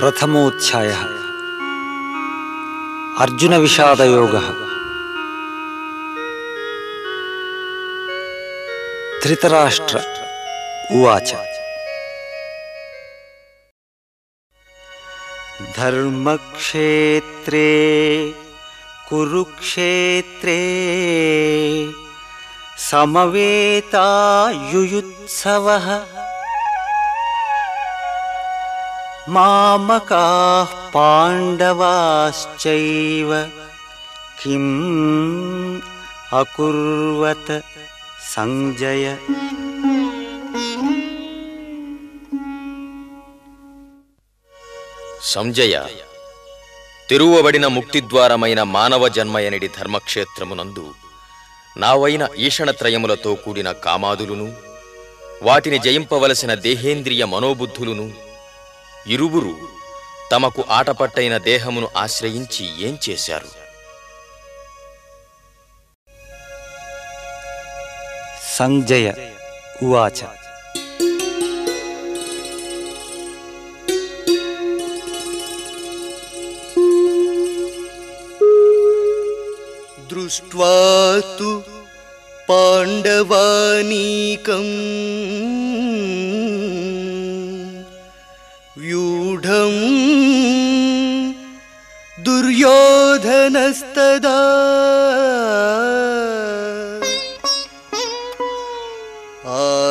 प्रथमोध्याय। प्रथमोऽध्यायः अर्जुनविषादयोगः। धृतराष्ट्र उवाच। धर्म क्षेत्रे कुरुक्षेत्रे समवेता युयुत्सवः మామకా పాండవాశ్చైవ కిం అకుర్వత సంజయ సంజయ తిరువబడిన ముక్తిద్వారమైన మానవ జన్మయనిడి ధర్మక్షేత్రమునందు నావైన ఈషణత్రయములతో కూడిన కామాదులును వాటిని జయింపవలసిన దేహేంద్రియ మనోబుద్ధులును ఇరువురు తమకు ఆటపట్టైన దేహమును ఆశ్రయించి ఏం చేశారు? సంజయ ఉవాచ. దృష్ట్వా పాండవానీకం व्यूढम् दुर्योधनस्तदा।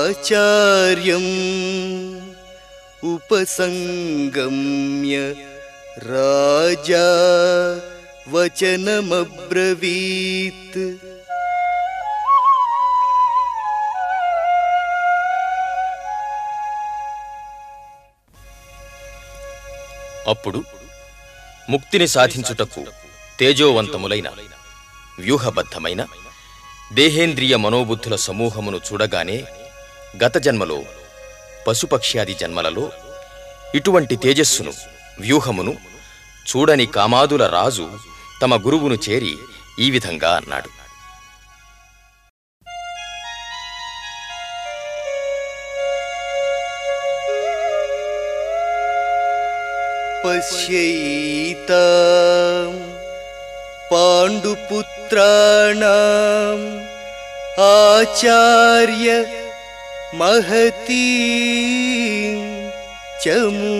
आचार्यम् उपसङ्गम्य राजा वचनमब्रवीत् అప్పుడు ముక్తిని సాధించుటకు తేజోవంతములైన వ్యూహబద్ధమైన దేహేంద్రియ మనోబుద్ధుల సమూహమును చూడగానే గత జన్మలో పశుపక్ష్యాది జన్మలలో ఇటువంటి తేజస్సును వ్యూహమును చూడని కామాదుల రాజు తమ గురువును చేరి ఈ విధంగా అన్నాడు. पश्यैताम् पाण्डुपुत्राणाम् आचार्य महती चमू।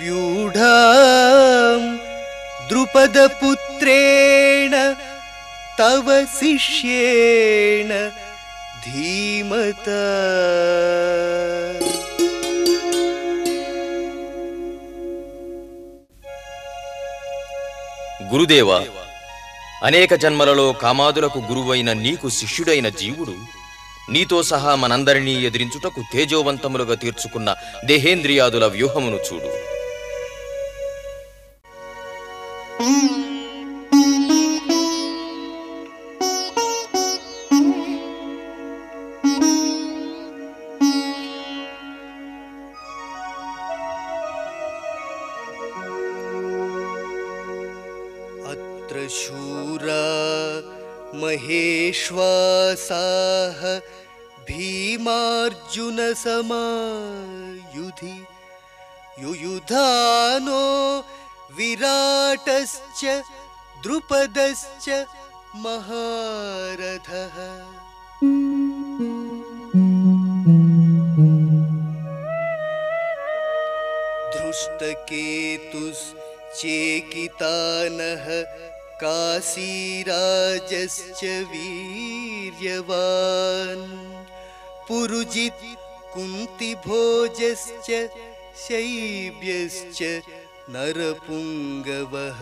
व्यूढाम् द्रुपदपुत्रेण तव शिष्येण धीमता గురుదేవ అనేక జన్మలలో కామాదులకు గురువైన నీకు శిష్యుడైన జీవుడు. నీతో సహా మనందరినీ ఎదిరించుటకు తేజోవంతములుగా తీర్చుకున్న దేహేంద్రియాదుల వ్యూహమును చూడు. विराटश्च द्रुपदश्च महारथः। धृष्टकेतुश्चेकितानः काशीराजश्च वीर्यवान्। पुरुजित् कुन्तिभोजश्च नरपुङ्गवः।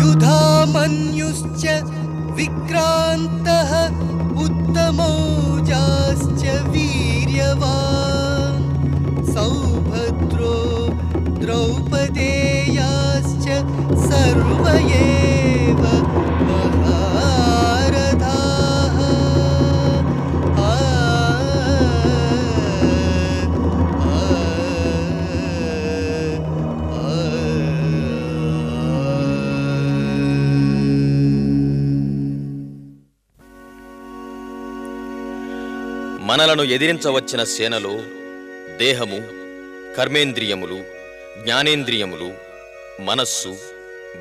युधामन्युश्च विक्रान्तः उत्तमौजाश्च वीर्यवान्। सौभद्रो द्रौपदेयाश्च सर्व మనలను ఎదిరించవచ్చిన సేనలో దేహము కర్మేంద్రియములు జ్ఞానేంద్రియములు మనస్సు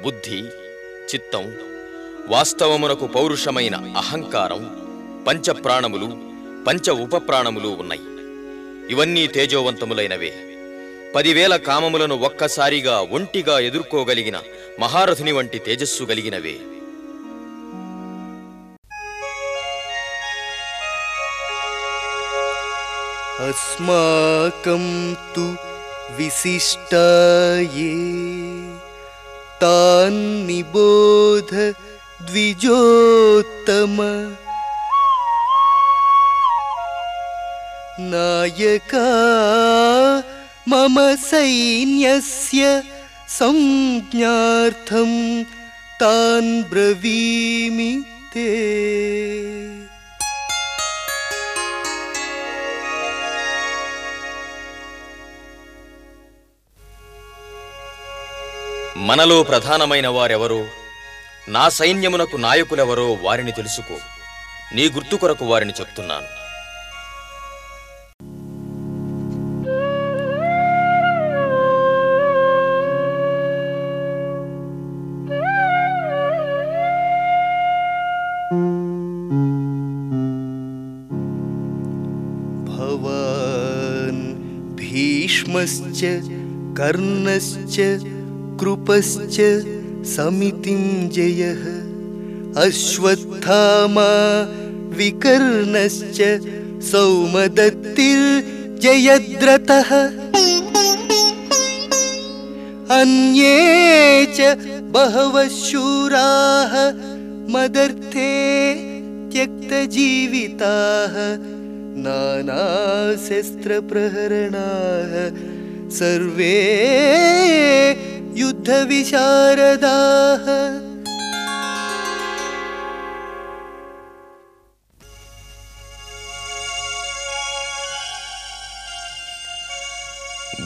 బుద్ధి చిత్తం వాస్తవమునకు పౌరుషమైన అహంకారం పంచప్రాణములు పంచ ఉపప్రాణములు ఉన్నాయి. ఇవన్నీ తేజోవంతములైనవే. పదివేల కామములను ఒక్కసారిగా ఒంటిగా ఎదుర్కోగలిగిన మహారథుని వంటి తేజస్సు కలిగినవే. अस्माकं तु विशिष्टाये तान्निबोध द्विजोत्तम। नायका मम सैन्यस्य संज्ञार्थं तान् ब्रवीमि ते మనలో ప్రధానమైన వారెవరో? నా సైన్యమునకు నాయకులెవరో వారిని తెలుసుకో. నీ గుర్తు కొరకు వారిని చెప్తున్నాను. భీష్మశ్చ కర్ణశ్చ कृपश्च समितिं जयः। अश्वत्थामा विकर्णश्च सौमदत्तिर्जयद्रथः अन्ये च बहवः शूराः मदर्थे त्यक्तजीविताः। नानाशस्त्रप्रहरणाः। सर्वे युद्धविशारदाः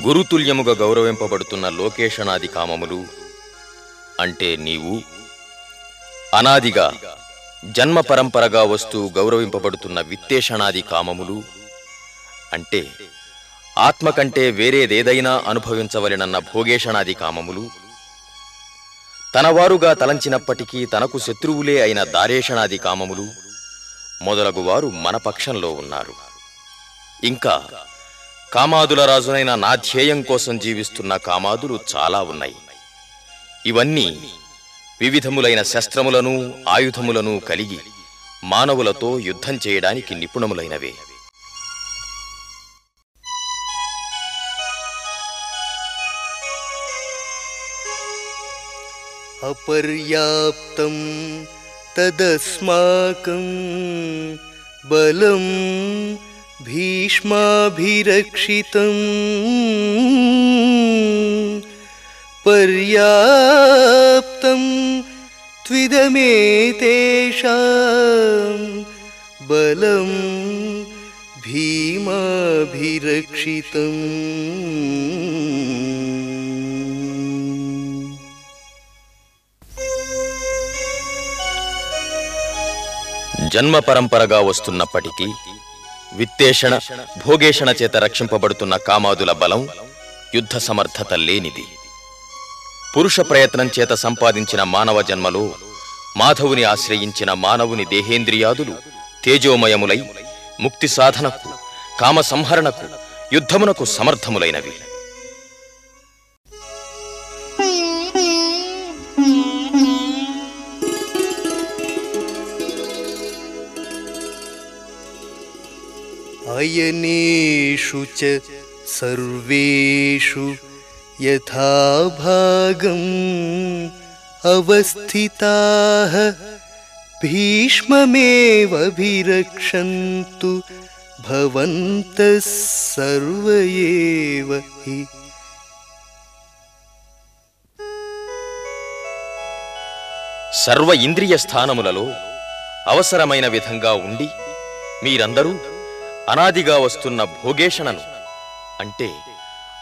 గురుతుల్యముగా గౌరవింపబడుతున్న లోకేషణాది కామములు అంటే నీవు అనాదిగా జన్మ పరంపరగా వస్తూ గౌరవింపబడుతున్న విత్తేషణాది కామములు అంటే ఆత్మ కంటే వేరేదేదైనా అనుభవించవలెనన్న భోగేషణాది కామములు తనవారుగా తలంచినప్పటికీ తనకు శత్రువులే అయిన దారేషణాది కామములు మొదలగువారు మన పక్షంలో ఉన్నారు. ఇంకా కామాదుల రాజునైన నా ధ్యేయం కోసం జీవిస్తున్న కామాదులు చాలా ఉన్నాయి. ఇవన్నీ వివిధములైన శస్త్రములను ఆయుధములను కలిగి మానవులతో యుద్ధం చేయడానికి నిపుణములైనవే. अपर्याप्तं तदस्माकं बलं भीष्माभिरक्षितम् पर्याप्तं त्विदमेतेषां बलं भीमाभिरक्षितम् జన్మ పరంపరగా వస్తున్నప్పటికీ విత్తేషణ భోగేషణ చేత రక్షింపబడుతున్న కామాదుల బలం యుద్ధ సమర్థత లేనిది. పురుష ప్రయత్నం చేత సంపాదించిన మానవ జన్మలో మాధవుని ఆశ్రయించిన మానవుని దేహేంద్రియాదులు తేజోమయములై ముక్తి సాధనకు కామ సంహరణకు యుద్ధమునకు సమర్థములైనవి. अयनेषु च सर्वेषु यथा भागम् अवस्थिताः भीष्ममेवभिरक्षन्तु भवन्तः सर्व एव हि సర్వ ఇంద్రియ స్థానములలో అవసరమైన విధంగా ఉండి మీరందరూ అనాదిగా వస్తున్న భోగేషణను. అంటే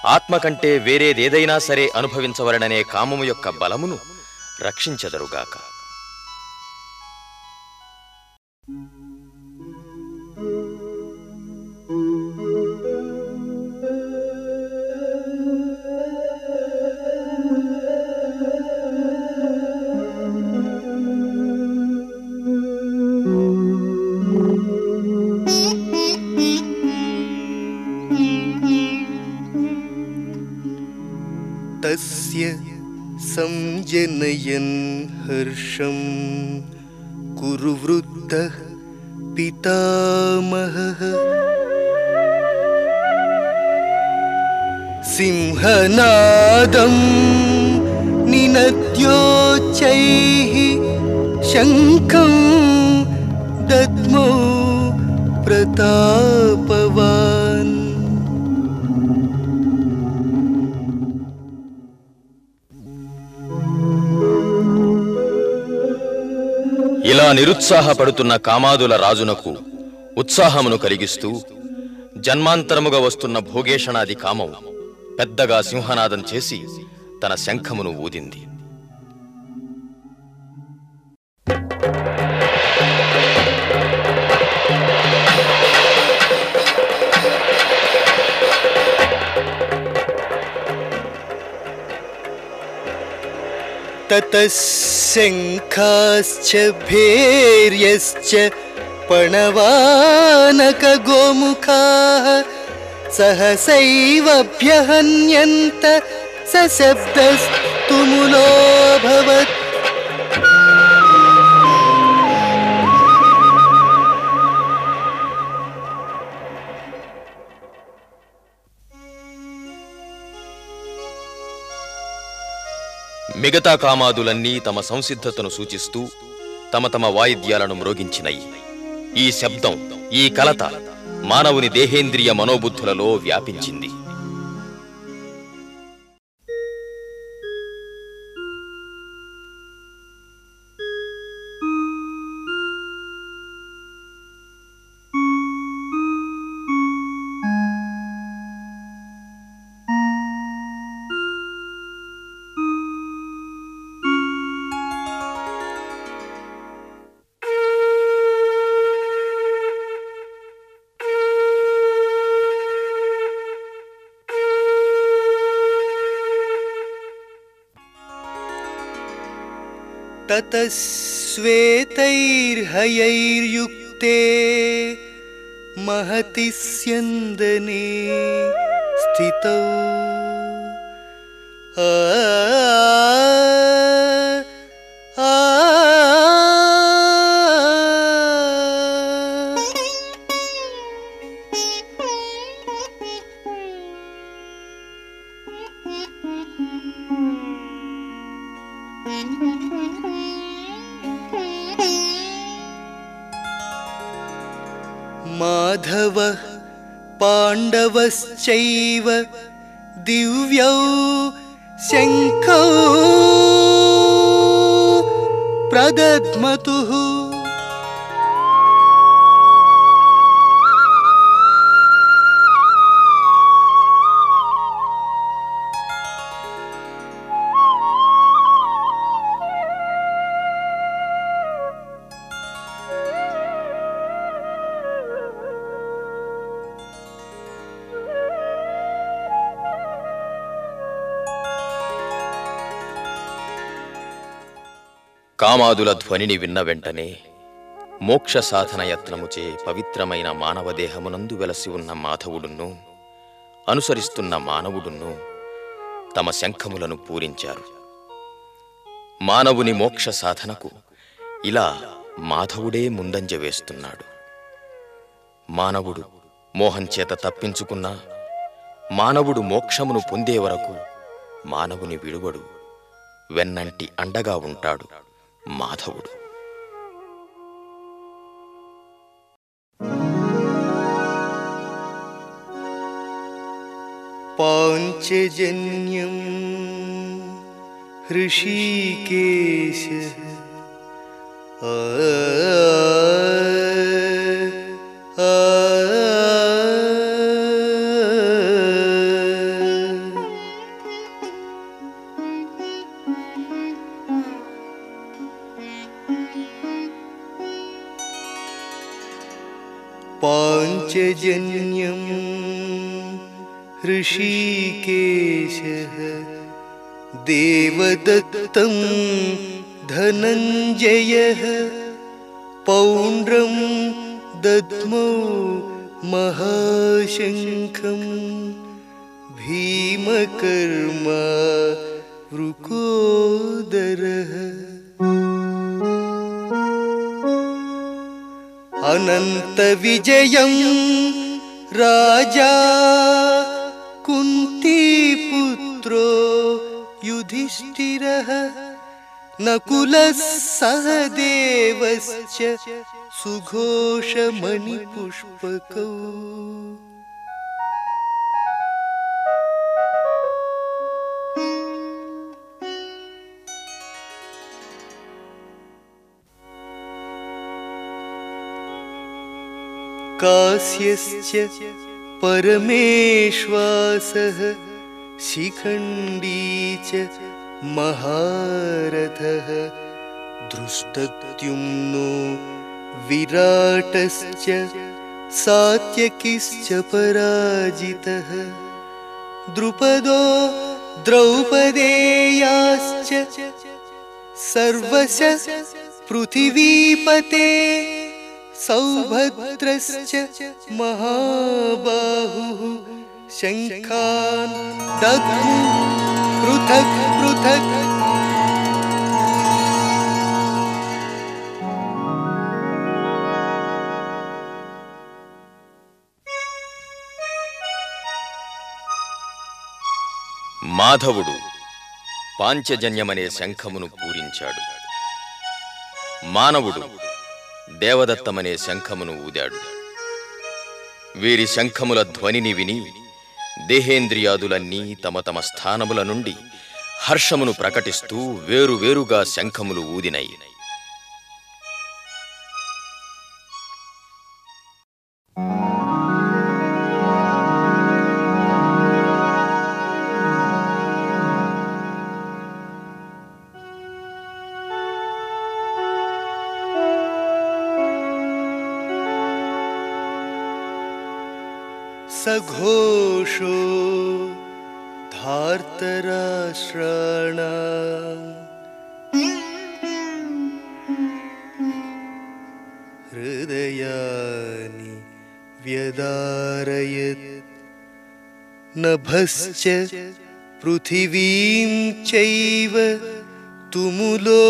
ఆత్మ కంటే వేరేదేదైనా సరే అనుభవించవలననే కామము యొక్క బలమును రక్షించదరుగాక. నాదం నినద్యోచై శంఖం దద్మో ప్రతాపవాన్. ఇలా నిరుత్సాహపడుతున్న కామాదుల రాజునకు ఉత్సాహమును కలిగిస్తూ జన్మాంతరముగా వస్తున్న భోగేషణాది కామం పెద్దగా సింహనాదం చేసి తన శంఖమును ఊదింది ततः शङ्खाश्च भैर्यश्च पणवानकगोमुखाः सहसैवभ्यहन्यन्त सशब्दस्तुमुलोऽभवत् మిగతా కామాదులన్నీ తమ సంసిద్ధతను సూచిస్తూ తమ తమ వాయిద్యాలను మ్రోగించినయి ఈ శబ్దం ఈ కలత మానవుని దేహేంద్రియ మనోబుద్ధులలో వ్యాపించింది. ततः श्वेतैर्हयैर्युक्ते महति स्यन्दने स्थितौ आ माधवः पाण्डवश्चैव दिव्यौ शङ्खौ प्रदध्मतुः కామాదుల ధ్వనిని విన్న వెంటనే మోక్ష సాధన యత్నముచే పవిత్రమైన మానవదేహమునందు వెలసి ఉన్న మాధవుడును అనుసరిస్తున్న మానవుడును తమ శంఖములను పూరించారు. మానవుని మోక్ష సాధనకు ఇలా మాధవుడే ముందంజ వేస్తున్నాడు. మానవుడు మోహం చేత తప్పించుకున్నా మానవుడు మోక్షమును పొందే వరకు మానవుని విడువడు వెన్నంటి అండగా ఉంటాడు. మాధవుడు पाञ्चजन्यं हृषीकेश पाञ्चजन्यं हृषीकेशः देवदत्तं धनञ्जयः पौण्ड्रं दद्मौ महाशङ्खं भीमकर्मा अनन्तविजयं राजा कुन्तीपुत्रो युधिष्ठिरः नकुलः सहदेवश्च सुघोषमणिपुष्पकौ कास्यश्च परमेश्वासः शिखण्डी च महारथः दृष्टद्युम्नो विराटश्च सात्यकिश्च पराजितः द्रुपदो द्रौपदेयाश्च सर्वश पृथिवीपते सौभद्रश्च महाबाहुः शङ्खान् दद्मु पृथक् पृथक् మాధవుడు పాంచజన్యమనే శంఖమును పూరించాడు మానవుడు దేవదత్తమనే శంఖమును ఊదాడు. వీరి శంఖముల ధ్వనిని విని దేహేంద్రియాదులన్నీ తమ తమ స్థానముల నుండి హర్షమును ప్రకటిస్తూ వేరువేరుగా శంఖములు ఊదినయి. सघोषो धार्तराष्ट्राणाम् हृदयानि व्यदारयत् नभश्च पृथिवीं चैव तुमुलो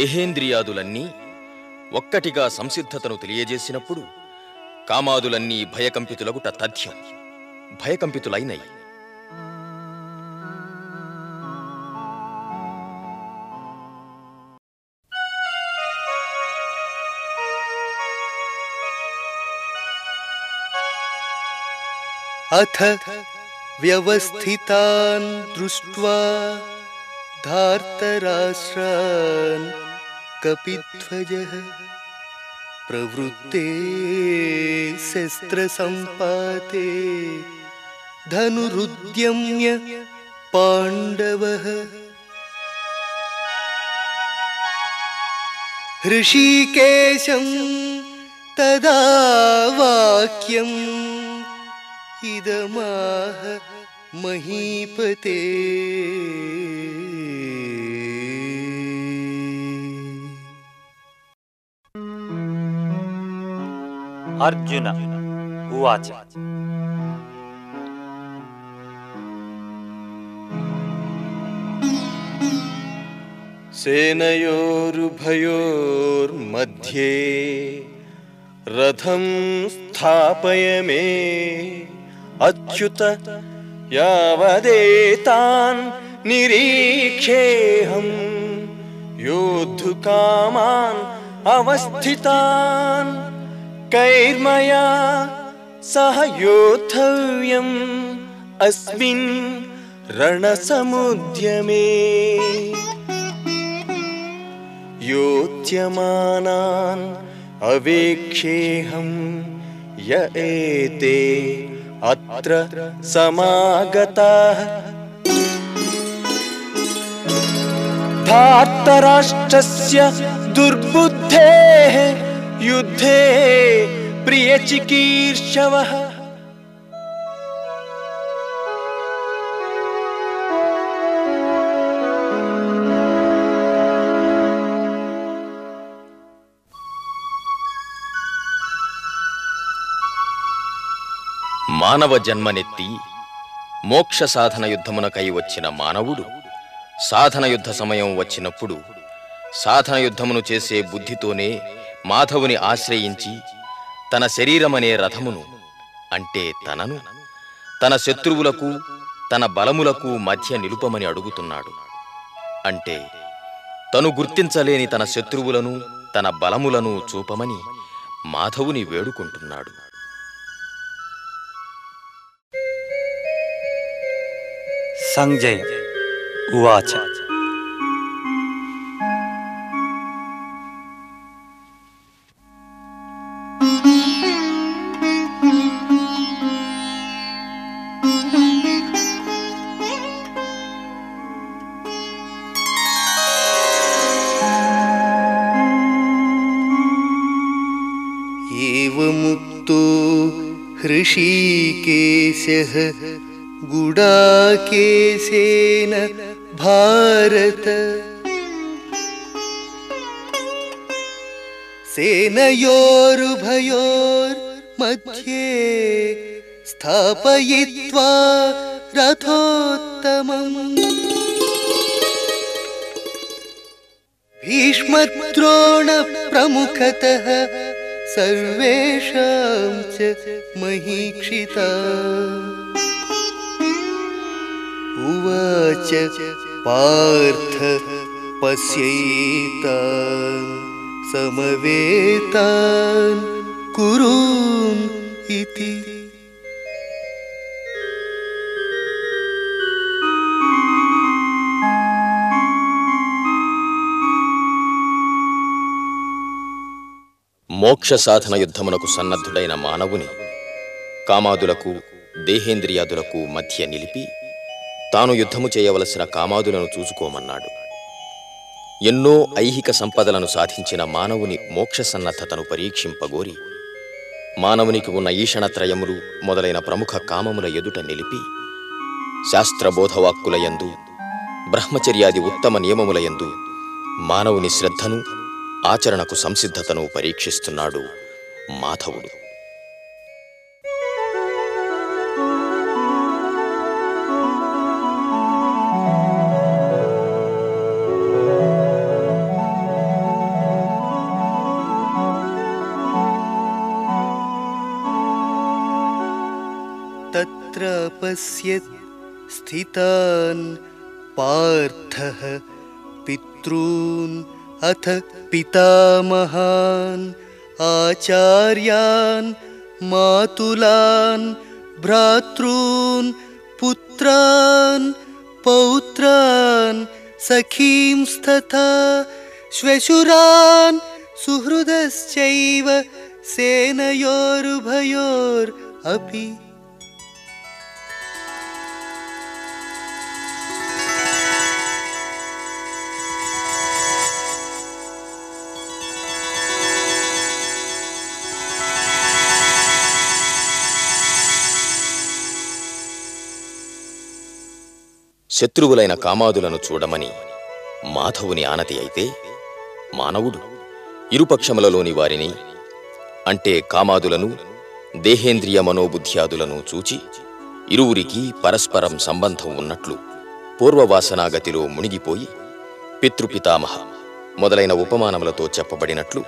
దేహేంద్రియాదులన్నీ ఒక్కటిగా సంసిద్ధతను తెలియజేసినప్పుడు కామాదులన్నీ భయకంపితులగుట తథ్యం భయకంపితులైనయి अथ व्यवस्थितान् दृष्ट्वा धार्तराष्ट्रान् कपिध्वजः प्रवृत्ते शस्त्रसम्पाते धनुरुद्यम्य पाण्डवः। हृषीकेशं तदा इदमाह महीपते। अर्जुन उवाच। सेनयोरुभयोर्मध्ये रथं स्थापय मे। अच्युत यावदेतान् निरीक्षेऽहम् योद्धुकामान् अवस्थितान् कैर्मया सह योद्धव्यम् अस्मिन् रणसमुद्यमे। योच्यमानान् अवेक्षेऽहं य एते अत्र समागताः। धार्तराष्ट्रस्य दुर्बुद्धेः युद्धे प्रियचिकीर्षवः మానవ జన్మనెత్తి మోక్ష సాధన యుద్ధమునకై వచ్చిన మానవుడు సాధన యుద్ధ సమయం వచ్చినప్పుడు సాధన యుద్ధమును చేసే బుద్ధితోనే మాధవుని ఆశ్రయించి తన శరీరమనే రథమును అంటే తనను తన శత్రువులకు తన బలములకు మధ్య నిలుపమని అడుగుతున్నాడు. అంటే తను గుర్తించలేని తన శత్రువులను తన బలములను చూపమని మాధవుని వేడుకుంటున్నాడు. సంజయ్ ఉవాచ. हृषीकेशः गुडाकेशेन भारत। सेनयोरुभयोर्मध्ये स्थापयित्वा रथोत्तमम्। भीष्मद्रोणप्रमुखतः सर्वेषां च महीक्षिता। उवाच पार्थ पश्यैतान् समवेतान् कुरून् इति మోక్ష సాధన యుద్ధమునకు సన్నద్ధుడైన మానవుని కామాదులకు దేహేంద్రియాదులకు మధ్య నిలిపి తాను యుద్ధము చేయవలసిన కామాదులను చూసుకోమన్నాడు. ఎన్నో ఐహిక సంపదలను సాధించిన మానవుని మోక్ష సన్నద్ధతను పరీక్షింపగోరి మానవునికి ఉన్న ఈషణత్రయములు మొదలైన ప్రముఖ కామముల ఎదుట నిలిపి శాస్త్రబోధవాక్కులయందు బ్రహ్మచర్యాది ఉత్తమ నియమములయందు మానవుని శ్రద్ధను ఆచరణకు సంసిద్ధతను పరీక్షిస్తున్నాడు మాధవుడు. పశ్యత్ స్థితాన్ పార్థ పితృన్ अथ पितामहान् आचार्यान् मातुलान् भ्रातॄन् पुत्रान् पौत्रान् सखींस्तथा श्वशुरान् सुहृदश्चैव सेनयोरुभयोरपि శత్రువులైన కామాదులను చూడమని మాధవుని ఆనతి అయితే మానవుడు ఇరుపక్షములలోని వారిని అంటే కామాదులను దేహేంద్రియ మనోబుద్ధ్యాదులను చూచి ఇరువురికి పరస్పరం సంబంధం ఉన్నట్లు పూర్వవాసనాగతిలో మునిగిపోయి పితృపితామహ మొదలైన ఉపమానములతో చెప్పబడినట్లు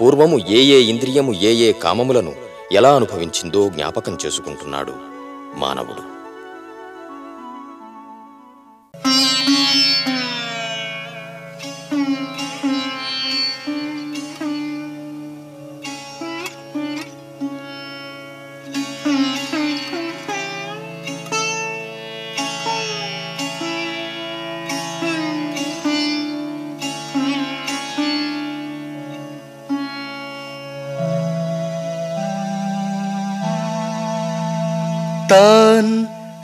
పూర్వము ఏ ఏ ఇంద్రియము ఏ ఏ కామములను ఎలా అనుభవించిందో జ్ఞాపకం చేసుకుంటున్నాడు మానవుడు.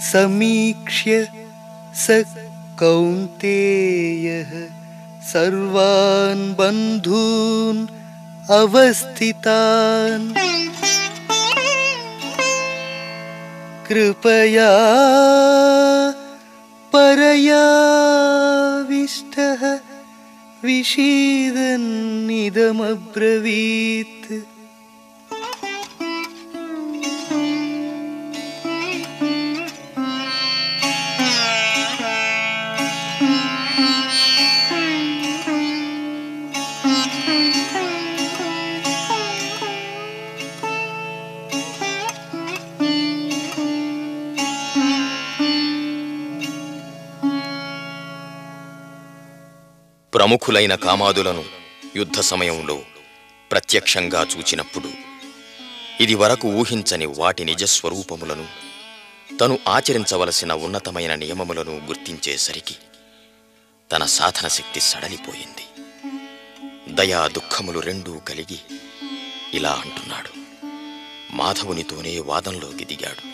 समीक्ष्य स कौन्तेयः सर्वान् बन्धून् अवस्थितान्। कृपया परयाविष्टः विषीदन्निदमब्रवीत् ప్రముఖులైన కామాదులను యుద్ధ సమయంలో ప్రత్యక్షంగా చూచినప్పుడు ఇది వరకు ఊహించని వాటి నిజస్వరూపములను తను ఆచరించవలసిన ఉన్నతమైన నియమములను గుర్తించేసరికి తన సాధన శక్తి సడలిపోయింది. దయా దుఃఖములు రెండూ కలిగి ఇలా అంటున్నాడు. మాధవునితోనే వాదంలోకి దిగాడు.